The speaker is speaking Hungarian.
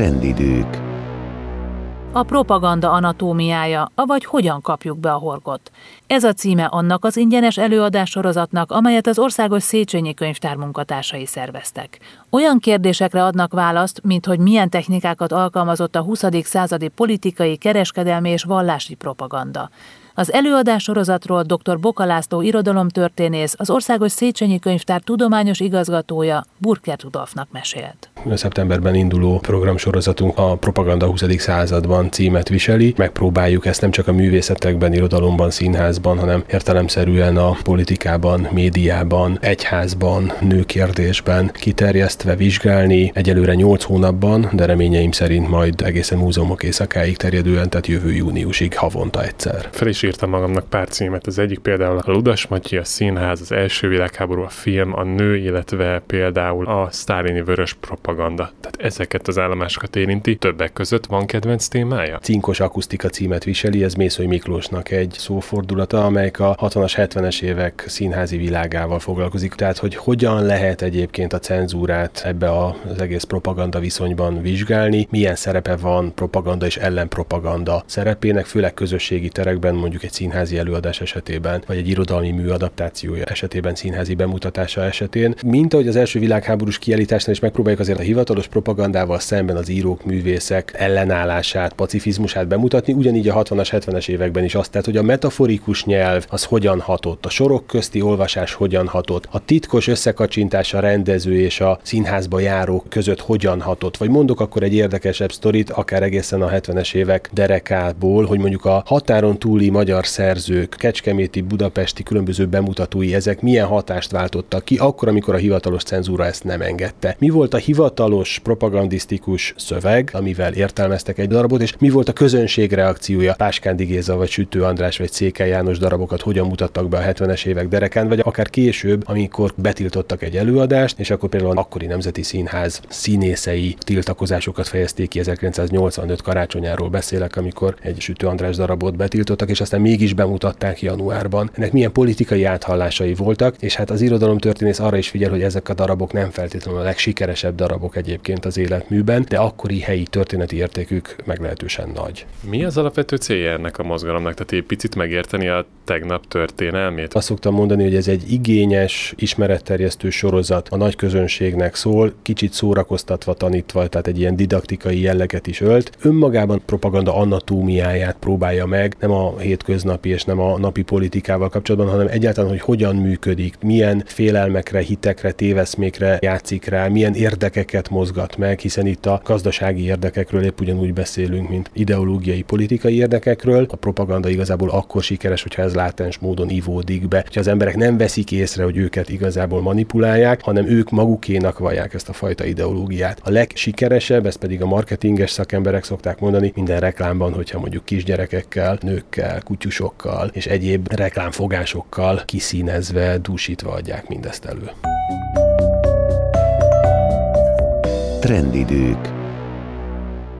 Trendidők a propaganda anatómiája, avagy hogyan kapjuk be a horgot. Ez a címe annak az ingyenes előadássorozatnak, amelyet az Országos Széchenyi Könyvtár munkatársai szerveztek. Olyan kérdésekre adnak választ, mint hogy milyen technikákat alkalmazott a 20. századi politikai, kereskedelmi és vallási propaganda. Az előadás sorozatról dr. Boka László irodalomtörténész, az Országos Széchenyi Könyvtár tudományos igazgatója Burker Rudolfnak mesélt. Szeptemberben induló programsorozatunk a Propaganda 20. században címet viseli. Megpróbáljuk ezt nem csak a művészetekben, irodalomban, színházban, hanem értelemszerűen a politikában, médiában, egyházban, nőkérdésben kiterjesztve vizsgálni. Egyelőre 8 hónapban, de reményeim szerint majd egészen múzeumok éjszakáig terjedően, tehát jövő júniusig havonta egyszer. Fel is írtam magamnak pár címet. Az egyik például a Ludas Matyi, a színház, az első világháború, a film, a nő, illetve például a sztálini vörös propaganda. Tehát ezeket az állomásokat érinti. Többek között van kedvenc témája? Cinkos akusztika címet viseli, ez Mészői Miklósnak egy szófordulata, amelyik a 60-as, 70-es évek színházi világával foglalkozik. Tehát, hogy hogyan lehet egyébként a cenzúrát ebbe az egész propaganda viszonyban vizsgálni, milyen szerepe van propaganda és ellenpropaganda szerepének, főleg közösségi terekben, mondjuk egy színházi előadás esetében, vagy egy irodalmi mű adaptációja esetében, színházi bemutatása esetén. Mint ahogy az első világháborús kiállításnál is megpróbáljuk azért a hivatalos propagandával szemben az írók, művészek ellenállását, pacifizmusát bemutatni, ugyanígy a 60-as, 70-es években is azt, tehát, hogy a metaforikus nyelv az hogyan hatott, a sorok közti olvasás hogyan hatott, a titkos összekacsintás a rendező és a színházba járók között hogyan hatott, vagy mondok akkor egy érdekesebb sztorit, akár egészen a 70-es évek derekából, hogy mondjuk a határon túli magyar szerzők, kecskeméti, budapesti különböző bemutatói, ezek milyen hatást váltottak ki, akkor, amikor a hivatalos cenzúra ezt nem engedte. Mi volt a hivatalos propagandisztikus szöveg, amivel értelmeztek egy darabot, és mi volt a közönség reakciója? Páskándi Géza, vagy Sütő András, vagy Székely János darabokat hogyan mutattak be a 70-es évek derekán, vagy akár később, amikor betiltottak egy előadást, és akkor például akkori Nemzeti Színház színészei tiltakozásokat fejezték ki 1985 karácsonyáról beszélek, amikor egy Sütő András darabot betiltottak, és aztán mégis bemutatták januárban. Ennek milyen politikai áthallásai voltak, és hát az irodalomtörténész arra is figyel, hogy ezek a darabok nem feltétlenül a legsikeresebb darabok egyébként az életműben, de akkori helyi történeti értékük meglehetősen nagy. Mi az alapvető célja ennek a mozgalomnak? Tehát egy picit megérteni a tegnap történelmét? Azt szoktam mondani, hogy ez egy igényes, ismeretterjesztő sorozat a nagy közönségnek szól, kicsit szórakoztatva tanítva, tehát egy ilyen didaktikai jelleget is ölt. Önmagában propaganda anatómiáját próbálja meg, nem a hétköznapi és nem a napi politikával kapcsolatban, hanem egyáltalán, hogy hogyan működik, milyen félelmekre, hitekre, téveszmékre játszik rá, milyen érdekeket mozgat meg, hiszen itt a gazdasági érdekekről épp ugyanúgy beszélünk, mint ideológiai, politikai érdekekről. A propaganda igazából akkor sikeres, hogyha ez látens módon ivódik be, hogyha az emberek nem veszik észre, hogy őket igazából manipulálják, hanem ők magukénak vallják ezt a fajta ideológiát. A legsikeresebb, ezt pedig a marketinges szakemberek szokták mondani minden reklámban, hogyha mondjuk kisgyerekekkel, nőkkel, kutyusokkal és egyéb reklámfogásokkal kiszínezve, dúsítva adják mindezt elő. Trendidők